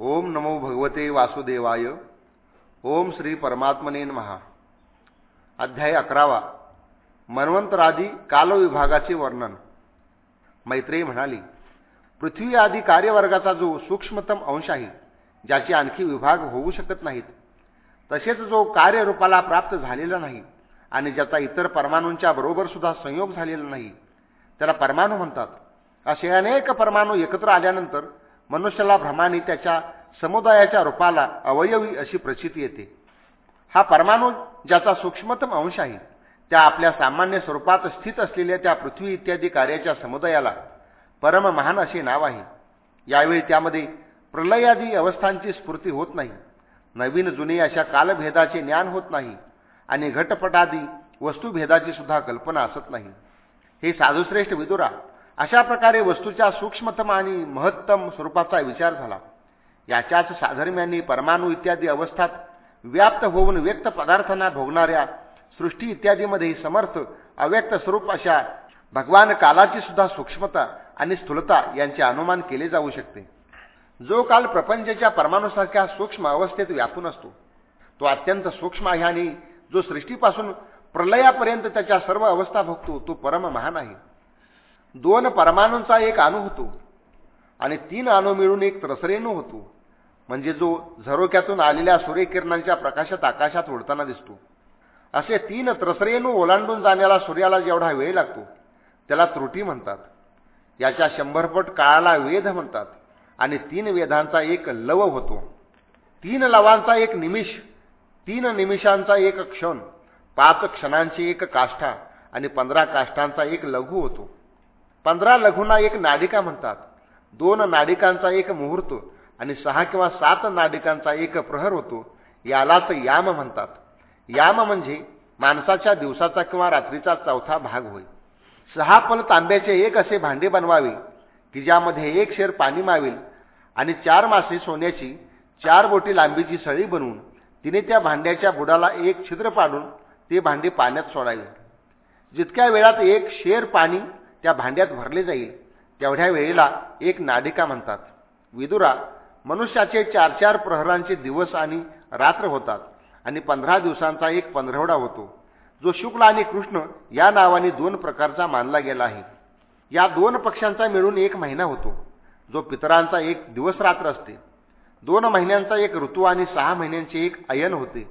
ओम नमो भगवते वासुदेवाय. ओम श्री परमात्मने महा अध्याय अकरावा. मन्वंतरादी कालविभागाचे वर्णन. मैत्रेयी म्हणाली पृथ्वी आदी कार्यवर्गाचा जो सूक्ष्मतम अंश आहे ज्याचे आणखी विभाग होऊ शकत नाहीत तसेच जो कार्यरूपाला प्राप्त झालेला नाही आणि ज्याचा इतर परमाणूंच्या बरोबर सुद्धा संयोग झालेला नाही त्याला परमाणू म्हणतात. असे अनेक परमाणू एकत्र आल्यानंतर मनुष्याला भ्रमाने त्याच्या समुदायाच्या रूपाला अवयवी अशी प्रचिती येते. हा परमाणू ज्याचा सूक्ष्मतम अंश आहे त्या आपल्या सामान्य स्वरूपात स्थित असलेल्या त्या पृथ्वी इत्यादी कार्याच्या समुदायाला परम महान असे नाव आहे. यावेळी त्यामध्ये प्रलयादी अवस्थांची स्फूर्ती होत नाही नवीन जुने अशा कालभेदाचे ज्ञान होत नाही आणि घटपटादी वस्तुभेदाची सुद्धा कल्पना असत नाही. हे साधुश्रेष्ठ विदुरा अशा प्रकारे वस्तूच्या सूक्ष्मतम आणि महत्तम स्वरूपाचा विचार झाला. याच्याच साधर्म्यांनी परमाणू इत्यादी अवस्थात व्याप्त होऊन व्यक्त पदार्थांना भोगणाऱ्या सृष्टी इत्यादीमध्ये समर्थ अव्यक्त स्वरूप अशा भगवान कालाची सुद्धा सूक्ष्मता आणि स्थूलता यांचे अनुमान केले जाऊ शकते. जो काल प्रपंचाच्या परमाणूसारख्या सूक्ष्म अवस्थेत व्यापून असतो तो अत्यंत सूक्ष्म आहे आणि जो सृष्टीपासून प्रलयापर्यंत त्याच्या सर्व अवस्था भोगतो तो परम महान आहे. दोन परमाणूंचा एक अणू होतो आणि तीन अणू मिळून एक त्रसरेणू होतो. म्हणजे जो झरोक्यातून आलेल्या सूर्यकिरणांच्या प्रकाशात आकाशात उडताना दिसतो. असे तीन त्रसरेणू ओलांडून जाण्याला सूर्याला जेवढा वेळ लागतो त्याला त्रुटी म्हणतात. याच्या शंभरपट काळाला वेध म्हणतात. आणि तीन वेधांचा एक लव होतो. तीन लवांचा एक निमिष तीन निमिषांचा एक क्षण पाच क्षणांची एक काष्ठा आणि पंधरा काष्ठांचा एक लघु होतो. पंधरा लघुना एक नाडिका म्हणतात. दोन नाडिकांचा एक मुहूर्त आणि सहा किंवा सात नाडिकांचा एक प्रहर होतो. यालाच याम म्हणतात. याम म्हणजे माणसाच्या दिवसाचा किंवा रात्रीचा चौथा भाग होय. सहा पल तांब्याचे एक असे भांडे बनवावे. की ज्यामध्ये एक शेर पाणी मावेल आणि चार मासे सोन्याची चार बोटी लांबीची सळी बनवून तिने त्या भांड्याच्या बुडाला एक छिद्र पाडून ते भांडे पाण्यात सोडावे. जितक्या वेळात एक शेर पाणी त्या भांड्यात भरले जाईल तेवढ्या वेळेला एक नाडिका म्हणतात विदुरा मनुष्याचे चार चार प्रहरांचे दिवस आणि रात्र होतात आणि पंधरा दिवसांचा एक पंधरवडा होतो. जो शुक्ल आणि कृष्ण या नावाने दोन प्रकारचा मानला गेला आहे. या दोन पक्षांचा मिळून एक महिना होतो जो पितरांचा एक दिवस रात्र असते. दोन महिन्यांचा एक ऋतू आणि सहा महिन्यांचे एक अयन होते.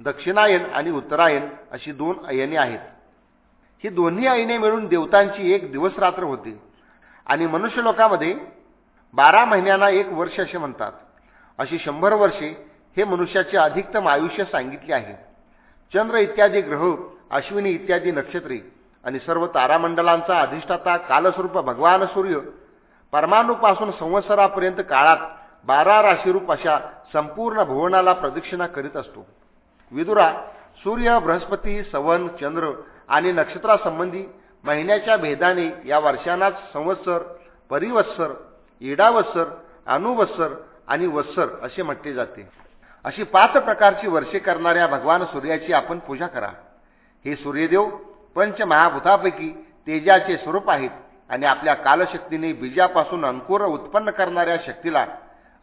दक्षिणायन आणि उत्तरायण अशी दोन अयने आहेत. ही दोन्ही आईने मिळून देवतांची एक दिवस रात्र होते. आणि मनुष्य लोकामध्ये बारा महिन्यांना एक वर्ष असे म्हणतात. अशी शंभर वर्षे हे मनुष्याचे अधिकतम आयुष्य सांगितले आहे. चंद्र इत्यादी ग्रह अश्विनी इत्यादी नक्षत्रे आणि सर्व तारामंडलांचा अधिष्ठाता कालस्वरूप भगवान सूर्य परमाणूपासून संवत्सरापर्यंत काळात बारा राशीरूप अशा संपूर्ण भुवनाला प्रदक्षिणा करीत असतो. विदुरा सूर्य बृहस्पती सवन चंद्र आणि नक्षत्रासंबंधी महिन्याच्या भेदाने या वर्षांनाच संवत्सर परिवत्सर इडावत्सर अनुवत्सर आणि वत्सर असे म्हटले जाते. अशी पाच प्रकारची वर्षे करणाऱ्या भगवान सूर्याची आपण पूजा करा. हे सूर्यदेव पंचमहाभूतापैकी तेजाचे स्वरूप आहेत आणि आपल्या कालशक्तीने बीजापासून अंकुर उत्पन्न करणाऱ्या शक्तीला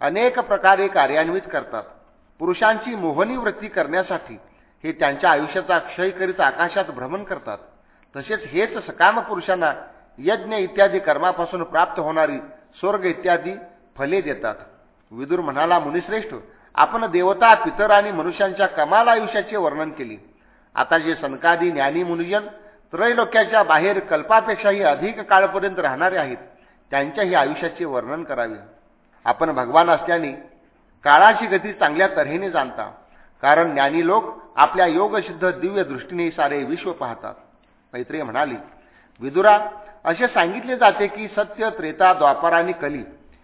अनेक प्रकारे कार्यान्वित करतात. पुरुषांची मोहनी वृत्ती करण्यासाठी हे त्यांच्या आयुष्याचा क्षय करीत आकाशात भ्रमण करतात. तसेच हेच सकाम पुरुषांना यज्ञ इत्यादी कर्मापासून प्राप्त होणारी स्वर्ग इत्यादी फले देतात. विदुर म्हणाला मुनिश्रेष्ठ आपण देवता पितर आणि मनुष्यांच्या कमाल आयुष्याचे वर्णन केले. आता जे सनकादी ज्ञानी मुनिजन त्रैलोक्याच्या बाहेर कल्पापेक्षाही अधिक काळपर्यंत राहणारे आहेत त्यांच्याही आयुष्याचे वर्णन करावे. आपण भगवान असल्याने काळाची गती चांगल्या तऱ्हेने जाणता. कारण ज्ञानी लोक आपल्या योगशुद्ध दिव्य दृष्टीने सारे विश्व पाहतात. मैत्रिय म्हणाली विदुरा असे सांगितले जाते की सत्य त्रेता द्वापर आणि कली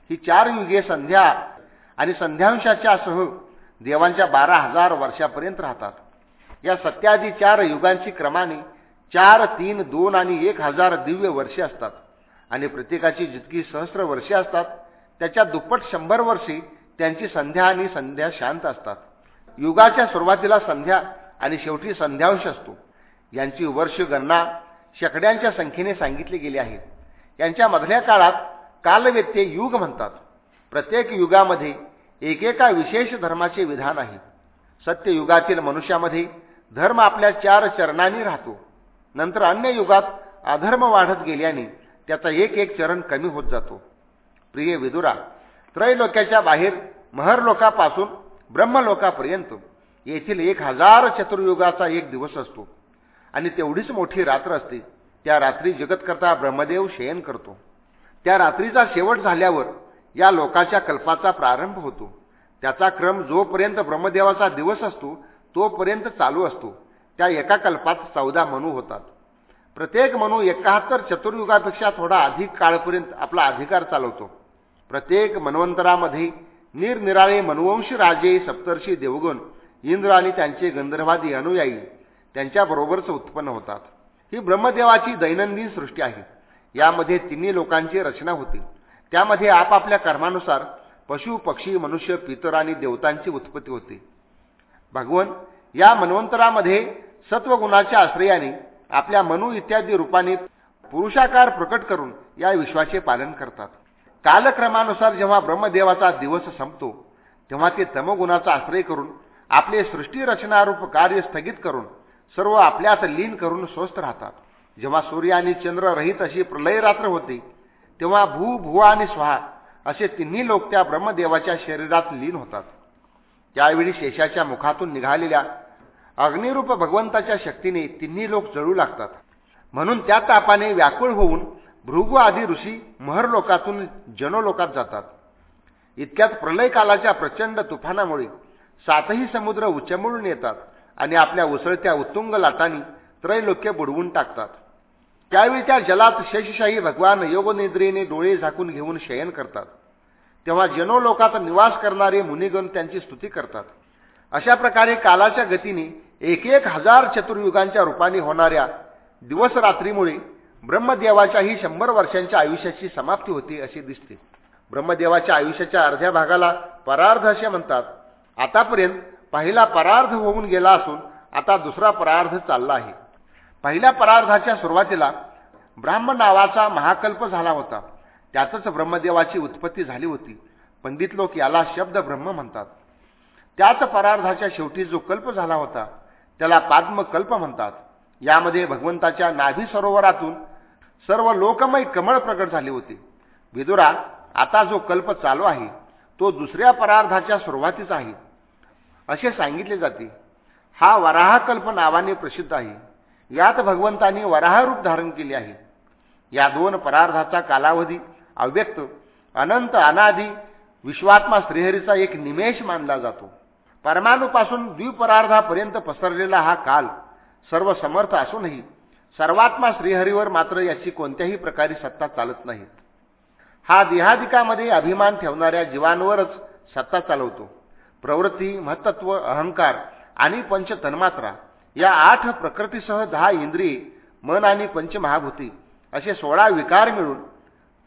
ही चार युगे संध्या आणि संध्यांशाच्या सह देवांच्या बारा हजार वर्षापर्यंत राहतात. या सत्यादी चार युगांची क्रमाने चार तीन दोन आणि एक हजार दिव्य वर्षे असतात आणि प्रत्येकाची जितकी सहस्र वर्षे असतात त्याच्या दुप्पट शंभर वर्षे त्यांची संध्या आणि संध्या शांत असतात. युगाच्या सुरुवातीला संध्या आणि शेवटी संध्यांश असतो. यांची वर्ष गणना शेकड्यांच्या संख्येने सांगितली गेली आहे. यांच्या मधल्या काळात कालवेत्ते युग म्हणतात. प्रत्येक युगामध्ये एकेका विशेष धर्माचे विधान आहे. सत्ययुगातील मनुष्यामध्ये धर्म आपल्या चार चरणांनी राहतो. नंतर अन्य युगात अधर्म वाढत गेल्याने त्याचा एक एक चरण कमी होत जातो. प्रिय विदुरा त्रैलोक्याच्या बाहेर महरलोकापासून ब्रह्मलोकापर्यंत. येथील एक हजार चतुर्युगाचा एक दिवस असतो. आणि तेवढीच मोठी रात्र असते. त्या रात्री जगतकर्ता ब्रह्मदेव शयन करतो. त्या रात्रीचा शेवट झाल्यावर या लोकाच्या कल्पाचा प्रारंभ होतो. त्याचा क्रम जोपर्यंत ब्रह्मदेवाचा दिवस असतो तोपर्यंत चालू असतो. त्या एका कल्पात चौदा मनू होतात. प्रत्येक मनू एकाहत्तर चतुर्युगापेक्षा थोडा अधिक काळपर्यंत आपला अधिकार चालवतो. प्रत्येक मनवंतरामध्ये निरनिराळे मनुवंशी राजे सप्तर्षी देवगण इंद्र आणि त्यांचे गंधर्वादी अनुयायी त्यांच्याबरोबरच उत्पन्न होतात. ही ब्रह्मदेवाची दैनंदिन सृष्टी आहे. यामध्ये तिन्ही लोकांची रचना होती. त्यामध्ये आपापल्या कर्मानुसार पशु पक्षी मनुष्य पितर आणि देवतांची उत्पत्ती होते. भगवन या मन्वंतरामध्ये सत्वगुणाच्या आश्रयाने आपल्या मनू इत्यादी रूपाने पुरुषाकार प्रकट करून या विश्वाचे पालन करतात. कालक्रमानुसार जेव्हा ब्रह्मदेवाचा दिवस संपतो तेव्हा ते तमगुणाचा आश्रय करून आपले सृष्टी रचनारूप कार्य स्थगित करून सर्व आपल्यात लीन करून स्वस्थ राहतात. जेव्हा सूर्य आणि चंद्र रहित अशी प्रलय रात्र होते तेव्हा भू भुवा आणि स्वाहा असे तिन्ही लोक त्या ब्रह्मदेवाच्या शरीरात लीन होतात. त्यावेळी शेषाच्या मुखातून निघालेल्या अग्निरूप भगवंताच्या शक्तीने तिन्ही लोक जळू लागतात. म्हणून त्या तापाने व्याकुळ होऊन भृगु आदी ऋषी महरलोकातून जनोलोकात जातात. इतक्यात प्रलय कालाच्या प्रचंड तुफानामुळे सातही समुद्र उचमळून येतात आणि आपल्या उसळत्या उत्तुंग लाटांनी त्रैलोक्य बुडवून टाकतात. त्यावेळी त्या जलात शेषशाही भगवान योगनिद्रेने डोळे झाकून घेऊन शयन करतात. तेव्हा जनोलोकात निवास करणारे मुनिगण त्यांची स्तुती करतात. अशा प्रकारे कालाच्या गतीने एक एक हजार चतुर्युगांच्या रूपाने होणाऱ्या दिवसरात्रीमुळे ब्रह्मदेवाच्याही शंभर वर्षांच्या आयुष्याची समाप्ती होती असे दिसते. ब्रह्मदेवाच्या आयुष्याच्या अर्ध्या भागाला परार्ध असे म्हणतात. आतापर्यंत पहिला परार्ध होऊन गेला असून आता दुसरा परार्ध चालला आहे. पहिल्या परार्धाच्या सुरुवातीला ब्राह्म नावाचा महाकल्प झाला होता. त्यातच ब्रह्मदेवाची उत्पत्ती झाली होती. पंडित लोक याला शब्द ब्रह्म म्हणतात. त्याच परार्धाच्या शेवटी जो कल्प झाला होता त्याला पाद्मकल्प म्हणतात. यामध्ये भगवंताच्या नाभी सरोवरातून सर्व लोकमय कमळ प्रकट झाले होते. विदुरा आता जो कल्प चालू आहे तो दुसऱ्या परार्धाच्या सुरुवातीचा आहे. असे सांगितले जाते. हा वराहकल्प नावाने प्रसिद्ध आहे. यात भगवंतांनी वराह रूप धारण केले आहे. या दोन परार्धाचा कालावधी अव्यक्त अनंत अनादी विश्वात्मा श्रीहरीचा एक निमेष मानला जातो. परमाणूपासून द्विपरार्धापर्यंत पसरलेला हा काल सर्व समर्थ असूनही सर्वात्मा श्रीहरीवर मात्र याची कोणत्याही प्रकारे सत्ता चालत नाही. हा देहादिकामध्ये अभिमान ठेवणाऱ्या जीवांवरच सत्ता चालवतो. प्रवृत्ती महत्त्व अहंकार आणि पंचतन्मात्रा या आठ प्रकृतीसह दहा इंद्रिये मन आणि पंचमहाभूती असे सोळा विकार मिळून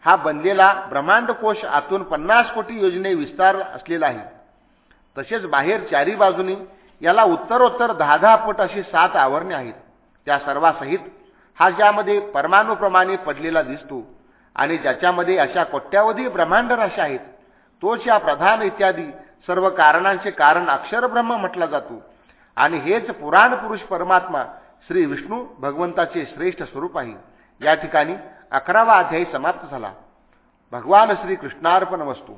हा बनलेला ब्रह्मांड कोश आतून पन्नास कोटी योजने विस्तार असलेला आहे. तसेच बाहेर चारी बाजूनी याला उत्तरोत्तर दहा दहा पट अशी सात आवरणे आहेत. त्या सर्वासहित हा ज्यामध्ये परमाणुप्रमाणे पडलेला दिसतो आणि ज्याच्यामध्ये अशा कोट्यावधी ब्रह्मांड राशी आहेत तोच या प्रधान इत्यादी सर्व कारणांचे कारण अक्षरब्रह्म म्हटला जातो. आणि हेच पुराण पुरुष परमात्मा श्री विष्णू भगवंताचे श्रेष्ठ स्वरूप आहे. या ठिकाणी अकरावा अध्यायी समाप्त झाला. भगवान श्री कृष्णार्पण वस्तू.